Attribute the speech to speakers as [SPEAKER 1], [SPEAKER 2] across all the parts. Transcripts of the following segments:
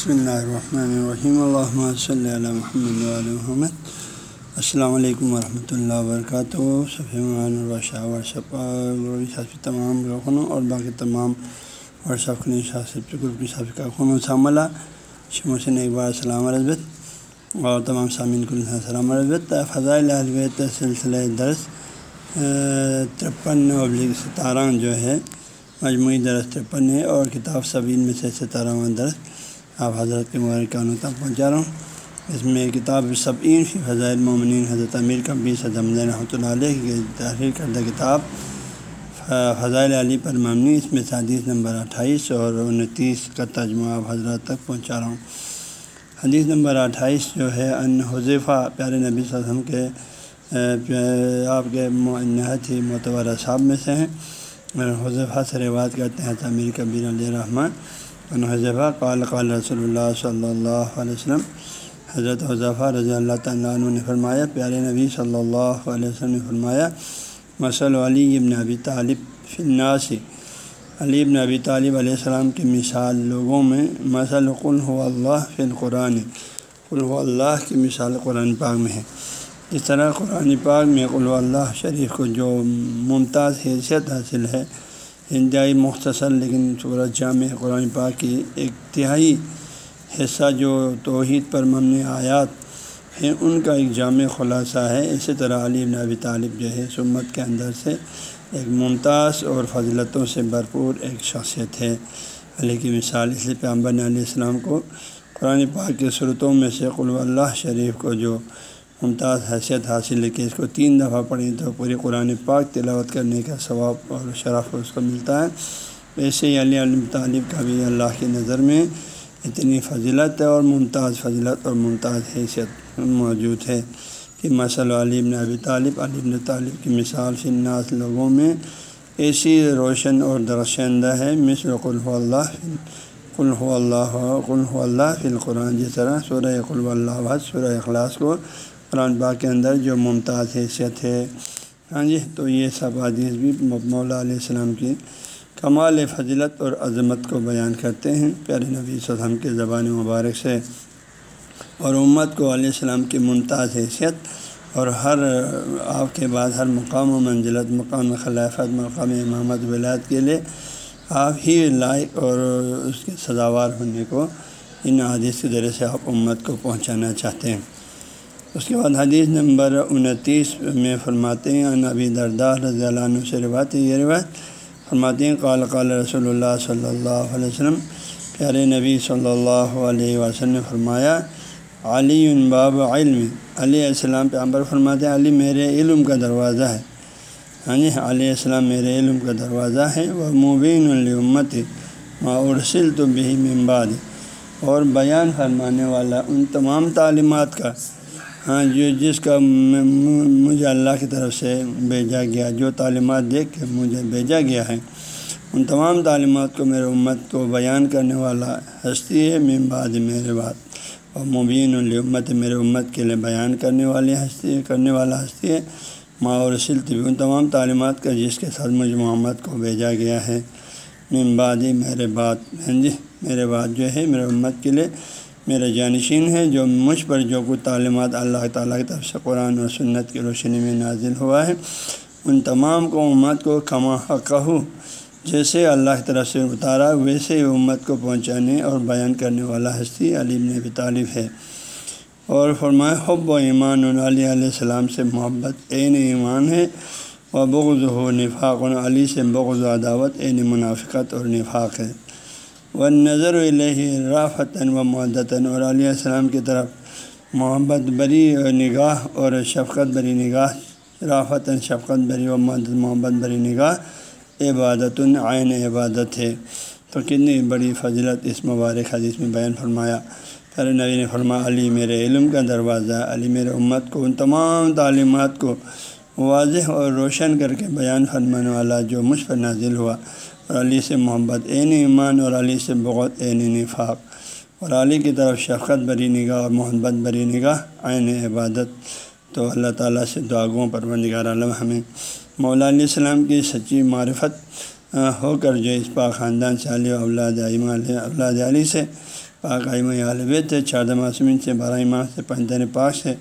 [SPEAKER 1] بسم اللہ الرحمن الرحیم الحمۃ صلی اللہ محمد محمد السلام علیکم ورحمۃ اللہ وبرکاتہ صفحان الرشا ورثہ تمام رخنوں اور باقی تمام ورثہ گروپ کی صفحہ خون و شاملہ شم حسین ایک بار السلام رضبت اور تمام سامعین کو السلام رضبت فضائل البیت سلسلہ درس ترپن ابلیغ ستارہ جو ہے، مجموعی درس ترپن ہے اور کتاب سبین میں سے ستارہواں درس. آپ حضرت کے مبارکانوں تک پہنچا رہا ہوں۔ اس میں کتاب سبین فضائل مومنین حضرت امیر کا بیس رحمۃ اللہ علیہ کی تحریر کردہ کتاب فضائل علی پر مبنی، اس میں حدیث نمبر اٹھائیس اور انتیس کا ترجمہ آپ حضرات تک پہنچا رہا ہوں۔ حدیث نمبر اٹھائیس جو ہے، ان حضیفہ پیارے نبی صلی اللہ علیہ وسلم کے آپ کے نہایت ہی معتبر صاحب میں سے ہیں۔ حضیفہ سے روایت کرتے ہیں تعمیر کبیر علیہ رحمٰن حضیفہ قال قال رسول اللہ صلی اللہ علیہ وسلم حضرت حضیفہ رضی اللہ تعالیٰ عنہ نے فرمایا پیارے نبی صلی اللہ علیہ وسلم نے فرمایا مسل علی ابن ابی طالب فناسی علی ابن ابی طالب علیہ السلام کی مثال لوگوں میں مسل قل ہو اللہ فی القرآن قل ہو اللہ کی مثال قرآن پاک میں ہے اس طرح قرآن پاک میں قل اللہ شریف کو جو ممتاز حیثیت حاصل ہے انتہائی مختصر لیکن صورت جامع قرآن پاک کی ایک تہائی حصہ جو توحید پر ممن آیات ہیں، ان کا ایک جامع خلاصہ ہے۔ اسی طرح علی بن ابی طالب جو ہے، سمت کے اندر سے ایک ممتاز اور فضلتوں سے بھرپور ایک شخصیت ہے۔ علی کی مثال اس لیے پیامبر علیہ السلام کو قرآن پاک کے صورتوں میں سے قلو اللہ شریف کو جو ممتاز حیثیت حاصل ہے کہ اس کو تین دفعہ پڑھیں تو پوری قرآن پاک تلاوت کرنے کا ثواب اور شرف اس کو ملتا ہے۔ ایسے ہی علی علم طالب کا بھی اللہ کی نظر میں اتنی فضلت اور ممتاز فضلت اور ممتاز حیثیت موجود ہے کہ مثل علی بن ابی طالب، علی بن طالب کی مثال فناس لوگوں میں ایسی روشن اور درخشندہ ہے، مثل قلف اللہ قلف اللہ قلف اللہ فی القرآن جس طرح سورہ قلف اللہ سورہ اخلاص کو قرآن پاک کے اندر جو ممتاز حیثیت ہے۔ ہاں جی تو یہ سب حدیث بھی مولا علیہ السلام کی کمال فضلت اور عظمت کو بیان کرتے ہیں۔ پیارے نبی وسلم کے زبان مبارک سے۔ اور امت کو علیہ السلام کی ممتاز حیثیت اور ہر آپ کے بعد ہر مقام و منزلت، مقام خلافت، مقام امامت ولاد کے لیے آپ ہی لائق اور اس کے سزاوار ہونے کو ان حدیث کے ذریعے سے آپ امت کو پہنچانا چاہتے ہیں۔ اس کے بعد حدیث نمبر انتیس میں فرماتے ہیں نبی دردار رضی اللہ عنہ سے روایت یہ روایت فرماتے ہیں، قال قال رسول اللہ صلی اللہ علیہ وسلم، پیارے نبی صلی اللہ علیہ وسلم نے فرمایا علی باب علم۔ علیہ السلام پہ فرماتے ہیں، علی میرے علم کا دروازہ ہے۔ ہاں جی علیہ السلام میرے علم کا دروازہ ہے، وہ مبین الامت معرسل تو بھی ممباد اور بیان فرمانے والا ان تمام تعلیمات کا ہاں جو جس کا مجھے اللہ کی طرف سے بھیجا گیا، جو تعلیمات دیکھ کے مجھے بھیجا گیا ہے، ان تمام تعلیمات کو میرے امت کو بیان کرنے والا ہستی ہے میم بعد میرے بات اور مبین الامت میرے امت کے لیے بیان کرنے والی ہستی، کرنے والا ہستی ہے، ماں اور سلط بھی ان تمام تعلیمات کا جس کے ساتھ مجھے محمد کو بھیجا گیا ہے۔ ممبادی میرے بات ہاں جی میرے بات جو ہے، میرے امت کے لیے میرا جانشین ہے جو مجھ پر جو کچھ تعلیمات اللہ تعالیٰ کی طرف سے قرآن و سنت کی روشنی میں نازل ہوا ہے، ان تمام کو امت کو کما کہو جیسے اللہ کی طرف سے اتارا، ویسے ہی امت کو پہنچانے اور بیان کرنے والا ہستی علی بھی طالب ہے۔ اور فرمائے حب و ایمان علیہ علیہ السلام سے محبت عین ایمان ہے، و بغض و نفاق علی سے بغض و عداوت عین منافقت اور نفاق ہے۔ و نظر الہ رافتاً و محدتاً اور علیہ السلام کی طرف محبت بری و نگاہ اور شفقت بری نگاہ رافتاً شفقت بری و محدت محبت بری نگاہ عبادت عین عبادت ہے۔ تو کتنی بڑی فضلت اس مبارک حدیث میں بیان فرمایا۔ پھر نبی نے فرمایا، علی میرے علم کا دروازہ علی میرے امت کو، ان تمام تعلیمات کو واضح اور روشن کر کے بیان فرمانے والا جو مجھ پر نازل ہوا۔ علی سے محبت عین ایمان اور علی سے بہت عین نفاق۔ اور علی کی طرف شفقت بری نگاہ اور محبت بری نگاہ، عین عبادت۔ تو اللہ تعالیٰ سے دعاگوں پر نگار عالم ہمیں مولا علیہ السلام کی سچی معرفت ہو کر جو اس پاک خاندان سے علی اولاد علیہ اولاد علی سے، پاک عیم غالب تھے چار معصومین سے بارہ ماہ سے، پنجر پاک سے،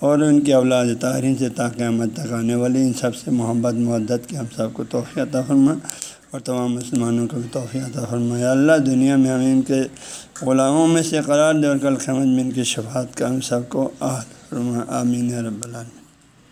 [SPEAKER 1] اور ان کے اولاد تاہرین سے تاقیامت تک آنے والی۔ ان سب سے محبت محدت کے ہم سب کو توفیع عطا فرما اور تمام مسلمانوں کو بھی توفیع عطا فرمایا اللہ، دنیا میں ہمیں ان کے غلاموں میں سے قرار دے اور کل خمد میں ان کی شفاعت کا ہم سب کو آمین رب العالمین۔